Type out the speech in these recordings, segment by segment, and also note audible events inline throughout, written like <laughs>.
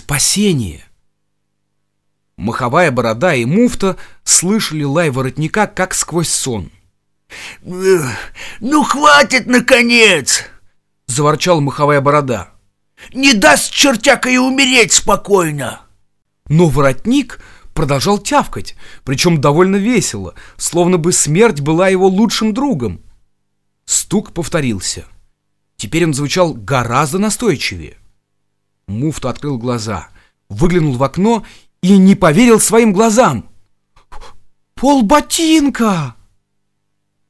спасение. Маховая борода и муфта слышали лай воротника, как сквозь сон. «Ну, хватит, наконец!» — заворчал маховая борода. «Не даст чертяка и умереть спокойно!» Но воротник продолжал тявкать, причем довольно весело, словно бы смерть была его лучшим другом. Стук повторился. Теперь он звучал гораздо настойчивее. Муфта открыл глаза, выглянул в окно и не поверил своим глазам. «Пол ботинка!»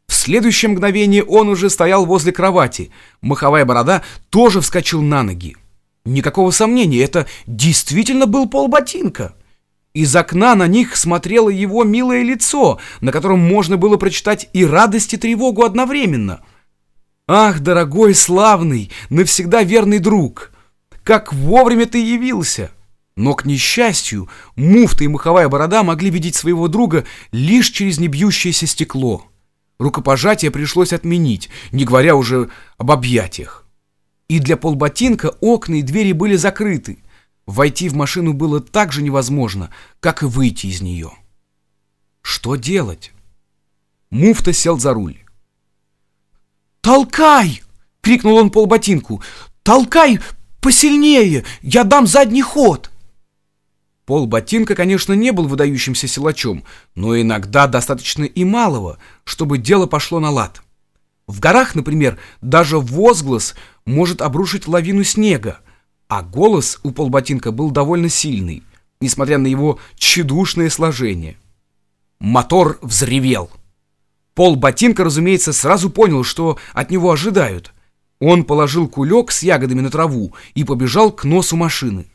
В следующее мгновение он уже стоял возле кровати. Маховая борода тоже вскочил на ноги. Никакого сомнения, это действительно был пол ботинка. Из окна на них смотрело его милое лицо, на котором можно было прочитать и радость, и тревогу одновременно. «Ах, дорогой, славный, навсегда верный друг! Как вовремя ты явился!» Но, к несчастью, муфта и маховая борода могли видеть своего друга лишь через небьющееся стекло. Рукопожатие пришлось отменить, не говоря уже об объятиях. И для полботинка окна и двери были закрыты — Войти в машину было так же невозможно, как и выйти из нее. Что делать? Муфта сел за руль. «Толкай!» — крикнул он полботинку. «Толкай посильнее! Я дам задний ход!» Пол ботинка, конечно, не был выдающимся силачом, но иногда достаточно и малого, чтобы дело пошло на лад. В горах, например, даже возглас может обрушить лавину снега, а голос у полботинка был довольно сильный, несмотря на его тщедушное сложение. Мотор взревел. Полботинка, разумеется, сразу понял, что от него ожидают. Он положил кулек с ягодами на траву и побежал к носу машины.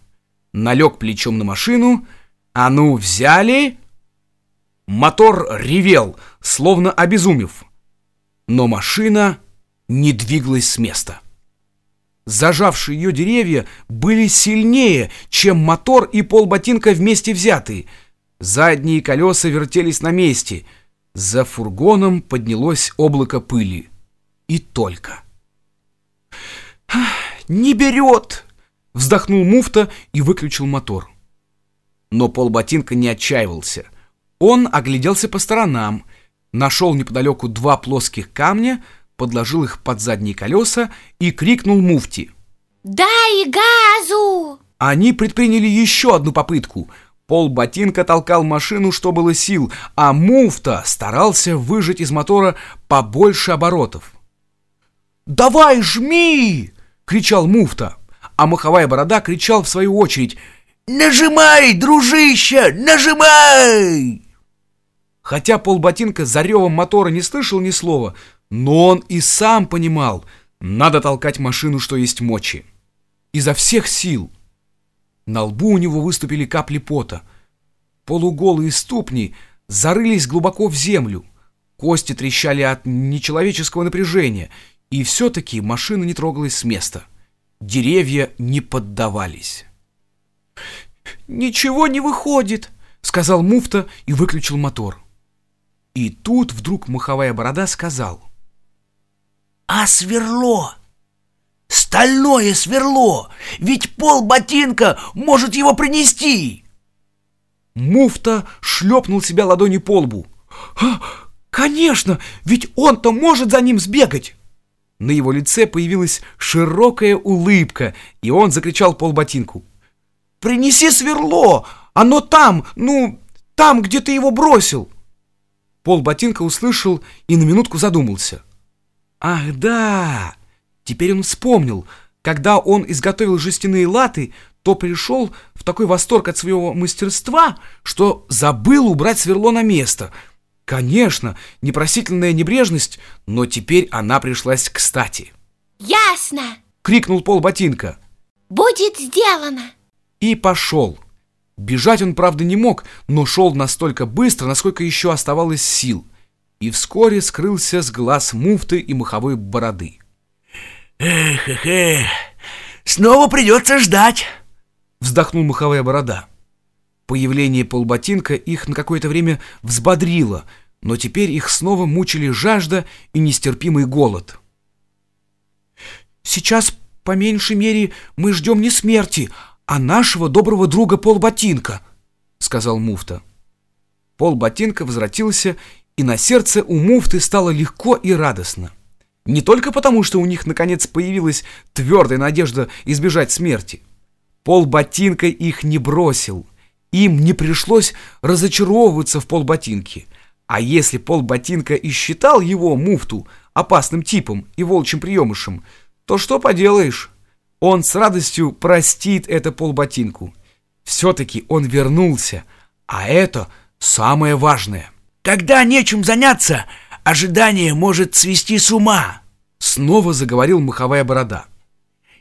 Налег плечом на машину. А ну, взяли! Мотор ревел, словно обезумев. Но машина не двигалась с места. Зажавшие ее деревья были сильнее, чем мотор и полботинка вместе взятые. Задние колеса вертелись на месте. За фургоном поднялось облако пыли. И только. «Не берет!» — вздохнул муфта и выключил мотор. Но полботинка не отчаивался. Он огляделся по сторонам, нашел неподалеку два плоских камня — подложил их под задние колеса и крикнул муфти. «Дай газу!» Они предприняли еще одну попытку. Пол ботинка толкал машину, что было сил, а муфта старался выжать из мотора побольше оборотов. «Давай, жми!» — кричал муфта, а маховая борода кричал в свою очередь «Нажимай, дружище, нажимай!» Хотя полботинка за ревом мотора не слышал ни слова, но он и сам понимал, надо толкать машину, что есть мочи. Изо всех сил. На лбу у него выступили капли пота. Полуголые ступни зарылись глубоко в землю. Кости трещали от нечеловеческого напряжения, и все-таки машина не трогалась с места. Деревья не поддавались. «Ничего не выходит», — сказал муфта и выключил мотор. И тут вдруг маховая борода сказал — а сверло? Стальное сверло! Ведь пол ботинка может его принести!» Муфта шлепнул себя ладони по лбу. «А, «Конечно! Ведь он-то может за ним сбегать!» На его лице появилась широкая улыбка, и он закричал полботинку. «Принеси сверло! Оно там, ну, там, где ты его бросил!» Полботинка услышал и на минутку задумался. Ах, да! Теперь он вспомнил, когда он изготовил жестяные латы, то пришел в такой восторг от своего мастерства, что забыл убрать сверло на место. Конечно, непросительная небрежность, но теперь она пришлась кстати. «Ясно!» — крикнул Пол Ботинка. «Будет сделано!» И пошел. Бежать он, правда, не мог, но шел настолько быстро, насколько еще оставалось сил — и вскоре скрылся с глаз муфты и маховой бороды. «Эх, эх, эх, снова придется ждать!» Вздохнул маховая борода. Появление полботинка их на какое-то время взбодрило, но теперь их снова мучили жажда и нестерпимый голод. «Сейчас, по меньшей мере, мы ждем не смерти, «А нашего доброго друга полботинка», — сказал муфта. Полботинка возвратился, и на сердце у муфты стало легко и радостно. Не только потому, что у них наконец появилась твердая надежда избежать смерти. Полботинка их не бросил. Им не пришлось разочаровываться в полботинке. А если полботинка и считал его, муфту, опасным типом и волчьим приемышем, то что поделаешь? Он с радостью простит это полботинку. Все-таки он вернулся, а это самое важное. Когда нечем заняться, ожидание может свести с ума. Снова заговорил маховая борода.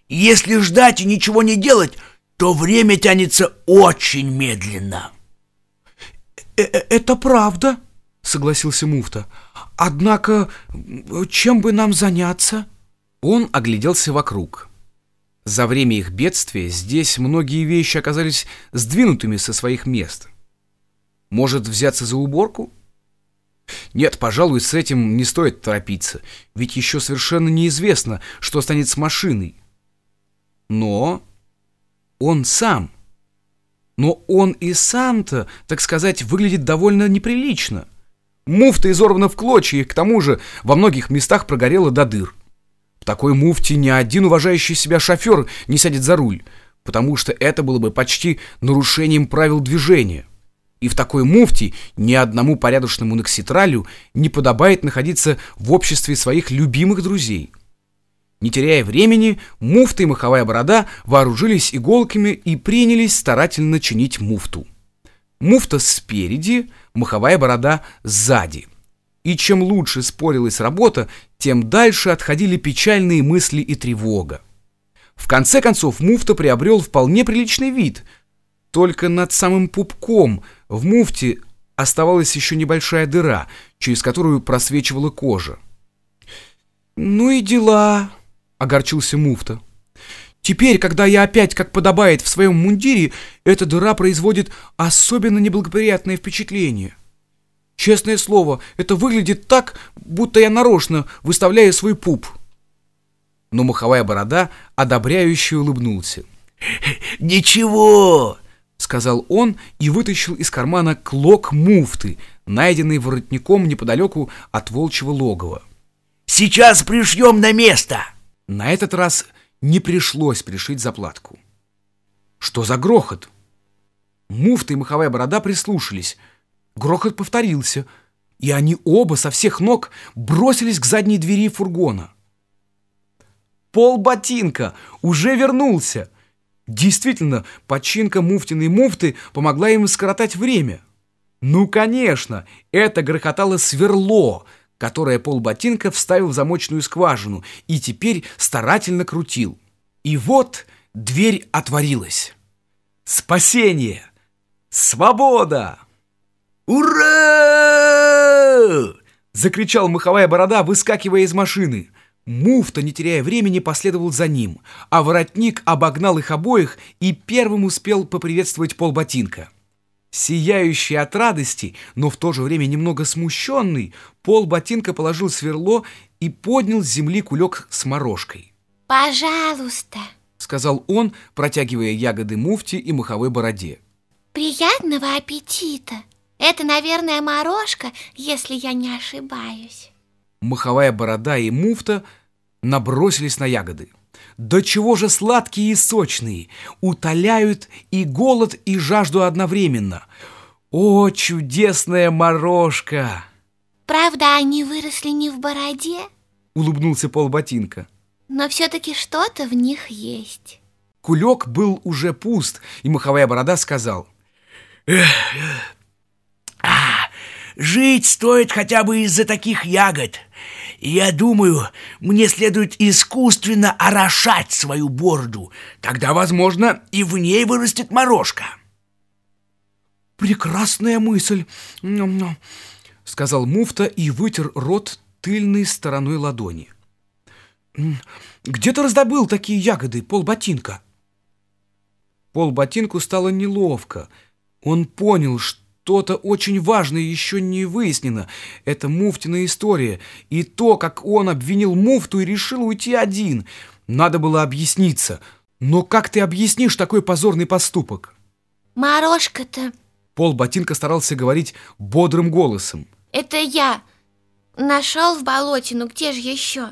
Если ждать и ничего не делать, то время тянется очень медленно. «Э -э «Это правда», — согласился муфта. «Однако, чем бы нам заняться?» Он огляделся вокруг. За время их бедствия здесь многие вещи оказались сдвинутыми со своих мест. Может, взяться за уборку? Нет, пожалуй, с этим не стоит торопиться, ведь еще совершенно неизвестно, что станет с машиной. Но он сам. Но он и сам-то, так сказать, выглядит довольно неприлично. Муфта изорвана в клочья, и к тому же во многих местах прогорела до дыр. В такой муфте ни один уважающий себя шофер не сядет за руль, потому что это было бы почти нарушением правил движения. И в такой муфте ни одному порядочному накситралю не подобает находиться в обществе своих любимых друзей. Не теряя времени, муфта и маховая борода вооружились иголками и принялись старательно чинить муфту. Муфта спереди, маховая борода сзади – и чем лучше спорилась работа, тем дальше отходили печальные мысли и тревога. В конце концов муфта приобрел вполне приличный вид. Только над самым пупком в муфте оставалась еще небольшая дыра, через которую просвечивала кожа. «Ну и дела», — огорчился муфта. «Теперь, когда я опять, как подобает, в своем мундире, эта дыра производит особенно неблагоприятное впечатление». Честное слово, это выглядит так, будто я нарочно выставляю свой пуп. Но маховая борода одобряюще улыбнулся. <laughs> «Ничего!» — сказал он и вытащил из кармана клок муфты, найденный воротником неподалеку от волчьего логова. «Сейчас пришьем на место!» На этот раз не пришлось пришить заплатку. Что за грохот? Муфта и маховая борода прислушались — Грохот повторился, и они оба со всех ног бросились к задней двери фургона. Пол ботинка уже вернулся. Действительно, починка муфтиной муфты помогла им скоротать время. Ну, конечно, это грохотало сверло, которое полботинка вставил в замочную скважину и теперь старательно крутил. И вот дверь отворилась. Спасение! Свобода! «Ура!» — закричал маховая борода, выскакивая из машины. Муфта, не теряя времени, последовал за ним, а воротник обогнал их обоих и первым успел поприветствовать полботинка. Сияющий от радости, но в то же время немного смущенный, полботинка положил сверло и поднял с земли кулек с морожкой. «Пожалуйста», — сказал он, протягивая ягоды муфте и маховой бороде. «Приятного аппетита!» Это, наверное, морожка, если я не ошибаюсь. Маховая борода и муфта набросились на ягоды. Да чего же сладкие и сочные, утоляют и голод, и жажду одновременно. О, чудесная морожка! Правда, они выросли не в бороде? Улыбнулся полботинка. Но все-таки что-то в них есть. Кулек был уже пуст, и маховая борода сказал. Эх, Жить стоит хотя бы из-за таких ягод. Я думаю, мне следует искусственно орошать свою бороду. Тогда, возможно, и в ней вырастет морожка. «Прекрасная мысль!» — сказал муфта и вытер рот тыльной стороной ладони. «Где ты раздобыл такие ягоды, полботинка?» Полботинку стало неловко. Он понял, что что-то очень важное еще не выяснено. Это Муфтина история. И то, как он обвинил Муфту и решил уйти один. Надо было объясниться. Но как ты объяснишь такой позорный поступок? Морошка-то, Пол ботинка старался говорить бодрым голосом. это я. Нашел в болотину, где же еще?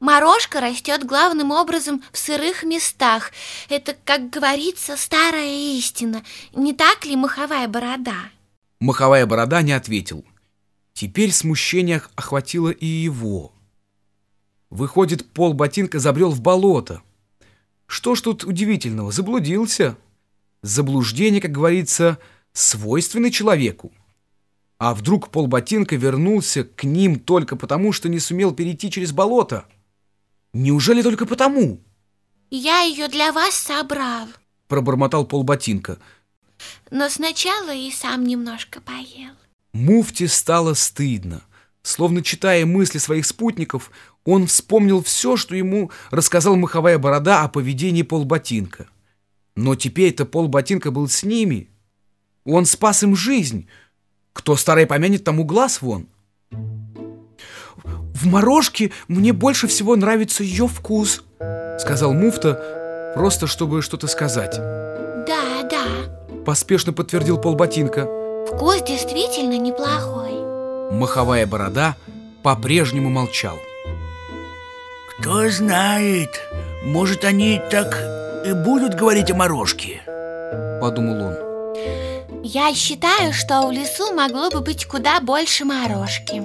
Морошка растет главным образом в сырых местах. Это, как говорится, старая истина. Не так ли, маховая борода? Маховая борода не ответил. Теперь смущение охватило и его. Выходит, пол ботинка забрел в болото. Что ж тут удивительного, заблудился. Заблуждение, как говорится, свойственны человеку. А вдруг пол ботинка вернулся к ним только потому, что не сумел перейти через болото? Неужели только потому? Я ее для вас собрал. Пробормотал пол ботинка. Но сначала и сам немножко поел. Муфте стало стыдно. Словно читая мысли своих спутников, он вспомнил все, что ему рассказал маховая борода о поведении полботинка. Но теперь-то полботинка был с ними. Он спас им жизнь. Кто старый помянет, тому глаз вон. «В морожке мне больше всего нравится ее вкус», — сказал муфта, просто чтобы что-то сказать. Поспешно подтвердил полботинка. вкус действительно неплохой. Маховая борода по-прежнему молчал. Кто знает, может, они так и будут говорить о морожке. Подумал он. Я считаю, что в лесу могло бы быть куда больше морожки.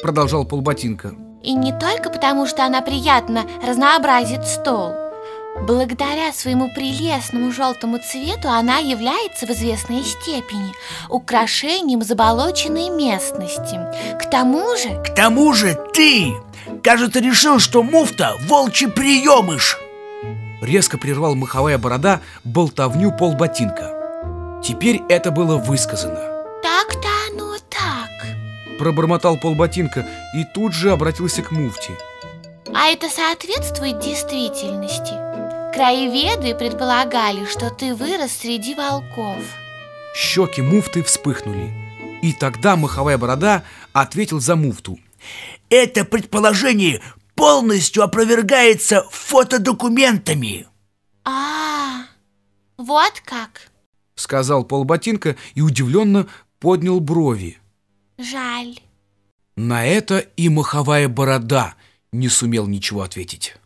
Продолжал полботинка. И не только потому, что она приятно разнообразит стол. Благодаря своему прелестному желтому цвету она является в известной степени украшением заболоченной местности. К тому же, К тому же ты, кажется, решил, что муфта – волчий приемыш. Резко прервал маховая борода болтовню полботинка. Теперь это было высказано. так-то оно так. Пробормотал полботинка и тут же обратился к муфте. А это соответствует действительности. Краеведы предполагали, что ты вырос среди волков. Щеки муфты вспыхнули. И тогда маховая борода ответил за муфту. Это предположение полностью опровергается фотодокументами. А, вот как. Сказал полботинка и удивленно поднял брови. Жаль. На это и маховая борода не сумел ничего ответить.